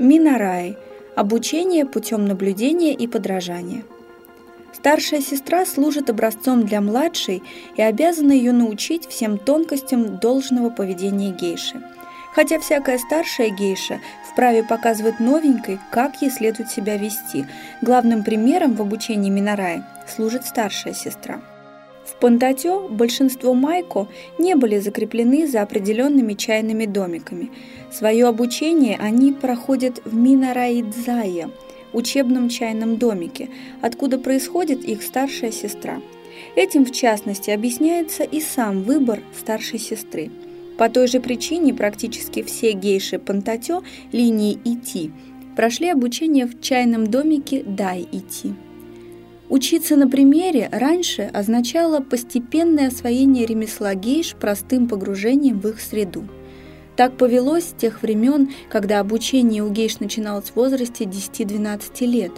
Минараи – обучение путем наблюдения и подражания. Старшая сестра служит образцом для младшей и обязана ее научить всем тонкостям должного поведения гейши. Хотя всякая старшая гейша вправе показывать новенькой, как ей следует себя вести. Главным примером в обучении Минараи служит старшая сестра. В Пантатё большинство майко не были закреплены за определенными чайными домиками. Свое обучение они проходят в Минараидзае, учебном чайном домике, откуда происходит их старшая сестра. Этим, в частности, объясняется и сам выбор старшей сестры. По той же причине практически все гейши Пантатё линии ИТ прошли обучение в чайном домике Дай ИТ. Учиться на примере раньше означало постепенное освоение ремесла гейш простым погружением в их среду. Так повелось с тех времен, когда обучение у гейш начиналось в возрасте 10-12 лет.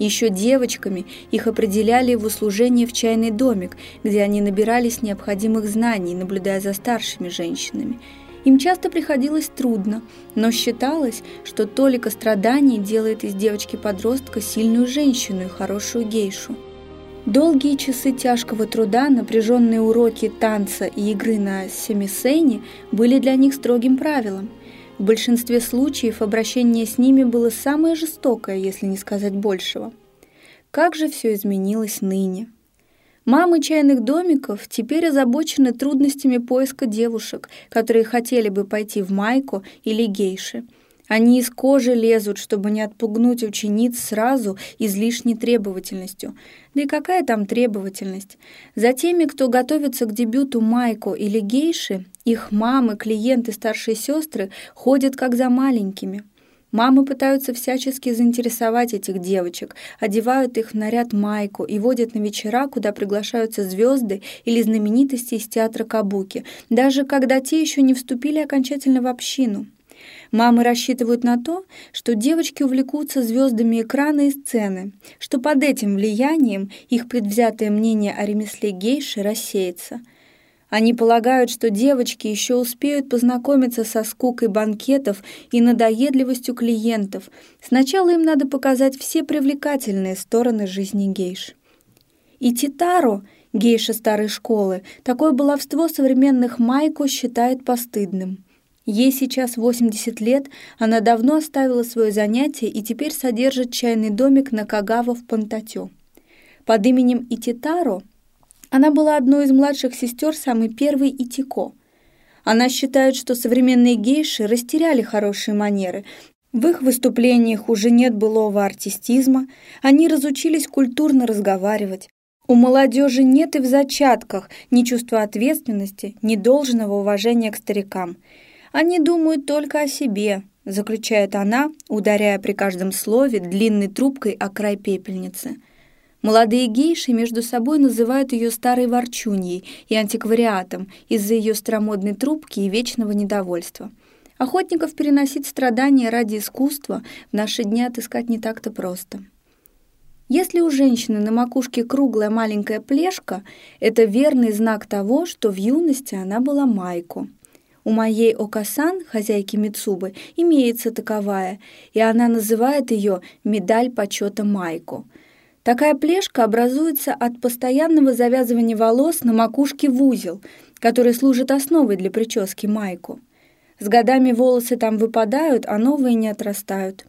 Еще девочками их определяли в услужение в чайный домик, где они набирались необходимых знаний, наблюдая за старшими женщинами – им часто приходилось трудно, но считалось, что толика страданий делает из девочки-подростка сильную женщину и хорошую гейшу. Долгие часы тяжкого труда, напряженные уроки танца и игры на семисене были для них строгим правилом. В большинстве случаев обращение с ними было самое жестокое, если не сказать большего. Как же все изменилось ныне? Мамы чайных домиков теперь озабочены трудностями поиска девушек, которые хотели бы пойти в майку или гейши. Они из кожи лезут, чтобы не отпугнуть учениц сразу излишней требовательностью. Да и какая там требовательность? За теми, кто готовится к дебюту майко или гейши, их мамы, клиенты, старшие сестры ходят как за маленькими. Мамы пытаются всячески заинтересовать этих девочек, одевают их в наряд майку и водят на вечера, куда приглашаются звезды или знаменитости из театра Кабуки, даже когда те еще не вступили окончательно в общину. Мамы рассчитывают на то, что девочки увлекутся звездами экрана и сцены, что под этим влиянием их предвзятое мнение о ремесле гейши рассеется – они полагают, что девочки еще успеют познакомиться со скукой банкетов и надоедливостью клиентов. Сначала им надо показать все привлекательные стороны жизни гейш. И Титаро, гейша старой школы, такое баловство современных майко считает постыдным. Ей сейчас 80 лет, она давно оставила свое занятие и теперь содержит чайный домик на Кагава в Пантатё. Под именем Ититаро она была одной из младших сестер самой первой Итико. Она считает, что современные гейши растеряли хорошие манеры. В их выступлениях уже нет былого артистизма, они разучились культурно разговаривать. У молодежи нет и в зачатках ни чувства ответственности, ни должного уважения к старикам. Они думают только о себе, заключает она, ударяя при каждом слове длинной трубкой о край пепельницы – Молодые гейши между собой называют ее старой ворчуньей и антиквариатом из-за ее старомодной трубки и вечного недовольства. Охотников переносить страдания ради искусства в наши дни отыскать не так-то просто. Если у женщины на макушке круглая маленькая плешка, это верный знак того, что в юности она была майку. У моей Окасан, хозяйки Мицубы, имеется таковая, и она называет ее «медаль почета майку». Такая плешка образуется от постоянного завязывания волос на макушке в узел, который служит основой для прически майку. С годами волосы там выпадают, а новые не отрастают.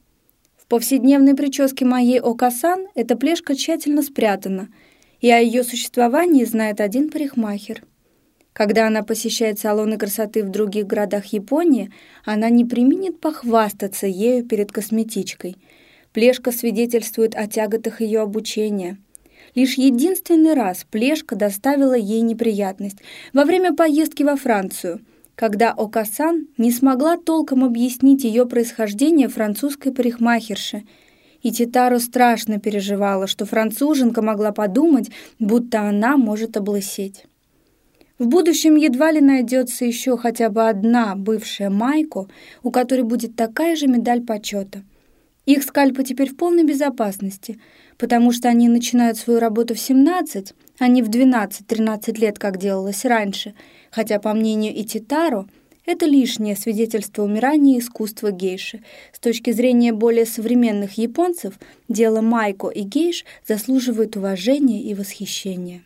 В повседневной прическе моей Окасан эта плешка тщательно спрятана, и о ее существовании знает один парикмахер. Когда она посещает салоны красоты в других городах Японии, она не применит похвастаться ею перед косметичкой – Плешка свидетельствует о тяготах ее обучения. Лишь единственный раз Плешка доставила ей неприятность во время поездки во Францию, когда Окасан не смогла толком объяснить ее происхождение французской парикмахерши. И Титару страшно переживала, что француженка могла подумать, будто она может облысеть. В будущем едва ли найдется еще хотя бы одна бывшая Майко, у которой будет такая же медаль почета. Их скальпы теперь в полной безопасности, потому что они начинают свою работу в 17, а не в 12-13 лет, как делалось раньше, хотя, по мнению Ититаро, Это лишнее свидетельство умирания искусства гейши. С точки зрения более современных японцев, дело майко и гейш заслуживает уважения и восхищения.